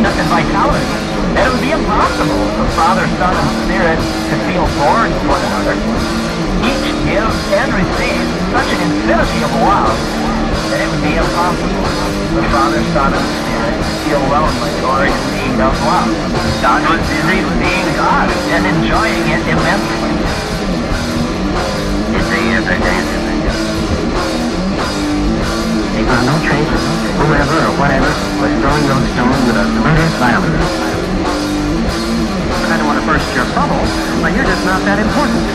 vitality. It would be impossible for Father, Son, and Spirit to feel bored with one another. Each gives and receives such an infinity of love that it would be impossible for Father, Son, and Spirit to feel lonely or in need of love. God was busy being God and enjoying. no trace of whoever or whatever was throwing those stones with a murderous violence. I don't want to burst your bubble, but you're just not that important.